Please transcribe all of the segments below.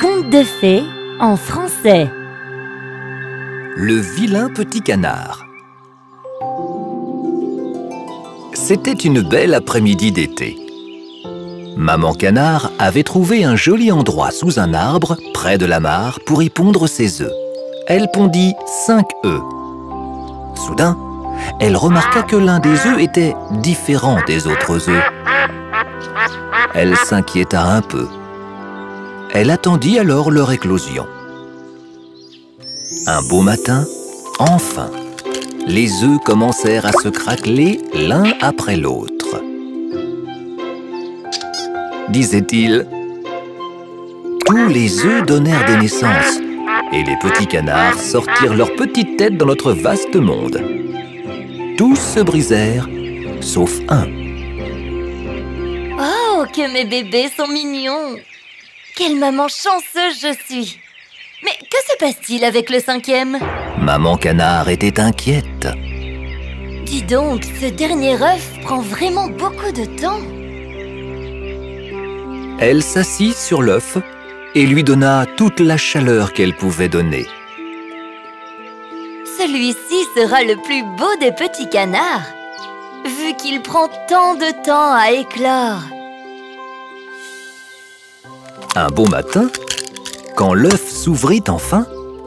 conte de fées en français. Le vilain petit canard. C'était une belle après-midi d'été. Maman canard avait trouvé un joli endroit sous un arbre, près de la mare, pour y pondre ses œufs. Elle pondit cinq œufs. Soudain, elle remarqua que l'un des œufs était différent des autres œufs. Elle s'inquiéta un peu. Elle attendit alors leur éclosion. Un beau matin, enfin, les œufs commencèrent à se craqueler l'un après l'autre. Disait-il, tous les œufs donnèrent des naissances et les petits canards sortirent leurs petites têtes dans notre vaste monde. Tous se brisèrent, sauf un. Oh, que mes bébés sont mignons Quelle maman chanceuse je suis Mais que se passe-t-il avec le cinquième? Maman canard était inquiète. Dis donc, ce dernier œuf prend vraiment beaucoup de temps. Elle s'assit sur l'œuf et lui donna toute la chaleur qu'elle pouvait donner. Celui-ci sera le plus beau des petits canards, vu qu'il prend tant de temps à éclore. Un beau matin, quand l'œuf s'ouvrit enfin,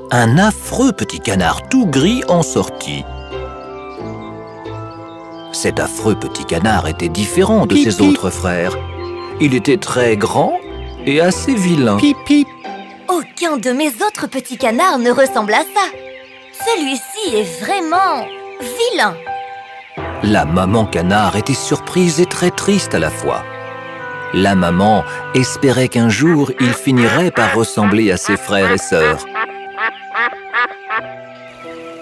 un affreux petit canard tout gris en sortit. Cet affreux petit canard était différent de ses autres frères. Il était très grand et assez vilain. Aucun de mes autres petits canards ne ressemble à ça. Celui-ci est vraiment vilain. La maman canard était surprise et très triste à la fois. La maman espérait qu'un jour il finirait par ressembler à ses frères et sœurs.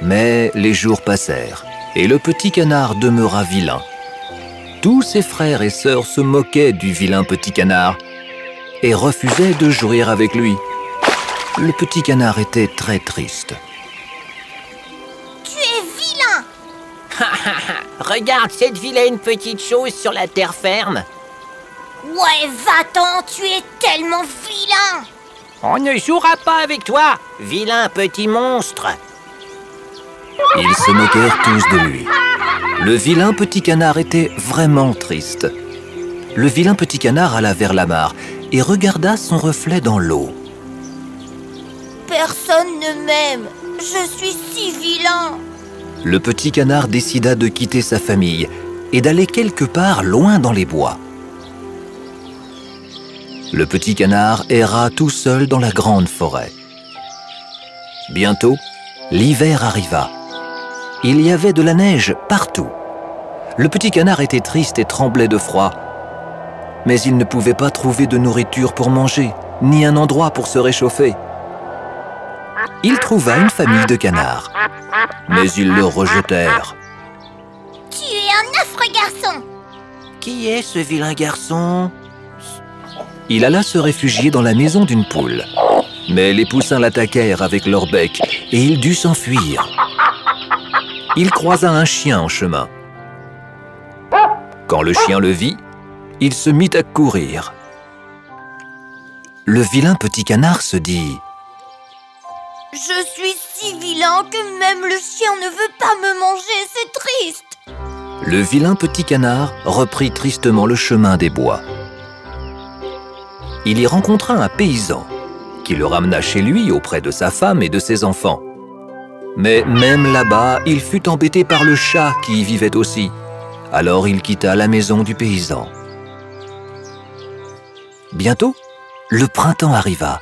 Mais les jours passèrent et le petit canard demeura vilain. Tous ses frères et sœurs se moquaient du vilain petit canard et refusaient de jouer avec lui. Le petit canard était très triste. Tu es vilain Regarde cette vilaine petite chose sur la terre ferme. Ouais, va-t'en, tu es tellement vilain On ne jouera pas avec toi, vilain petit monstre. Ils se moquèrent tous de lui. Le vilain petit canard était vraiment triste. Le vilain petit canard alla vers la mare et regarda son reflet dans l'eau. Personne ne m'aime. Je suis si vilain. Le petit canard décida de quitter sa famille et d'aller quelque part loin dans les bois. Le petit canard erra tout seul dans la grande forêt. Bientôt, l'hiver arriva. Il y avait de la neige partout. Le petit canard était triste et tremblait de froid. Mais il ne pouvait pas trouver de nourriture pour manger, ni un endroit pour se réchauffer. Il trouva une famille de canards, mais ils le rejetèrent. Tu es un affreux garçon. Qui est ce vilain garçon? Il alla se réfugier dans la maison d'une poule. Mais les poussins l'attaquèrent avec leur bec et il dut s'enfuir. Il croisa un chien en chemin. Quand le chien le vit, il se mit à courir. Le vilain petit canard se dit Je suis si vilain que même le chien ne veut pas me manger, c'est triste. Le vilain petit canard reprit tristement le chemin des bois. Il y rencontra un paysan qui le ramena chez lui auprès de sa femme et de ses enfants. Mais même là-bas, il fut embêté par le chat qui y vivait aussi. Alors il quitta la maison du paysan. Bientôt, le printemps arriva.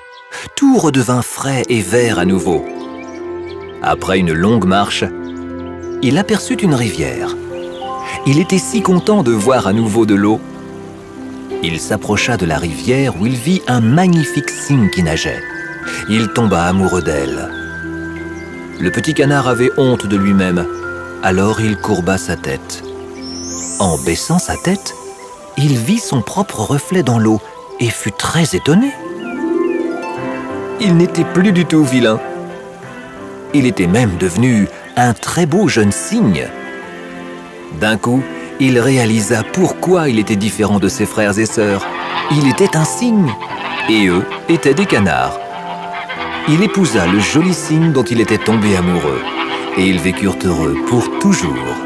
Tout redevint frais et vert à nouveau. Après une longue marche, il aperçut une rivière. Il était si content de voir à nouveau de l'eau. Il s'approcha de la rivière où il vit un magnifique cygne qui nageait. Il tomba amoureux d'elle. Le petit canard avait honte de lui-même, alors il courba sa tête. En baissant sa tête, il vit son propre reflet dans l'eau et fut très étonné. Il n'était plus du tout vilain. Il était même devenu un très beau jeune cygne. D'un coup, il réalisa pourquoi il était différent de ses frères et sœurs. Il était un cygne. et eux étaient des canards. Il épousa le joli cygne dont il était tombé amoureux, et ils vécurent heureux pour toujours.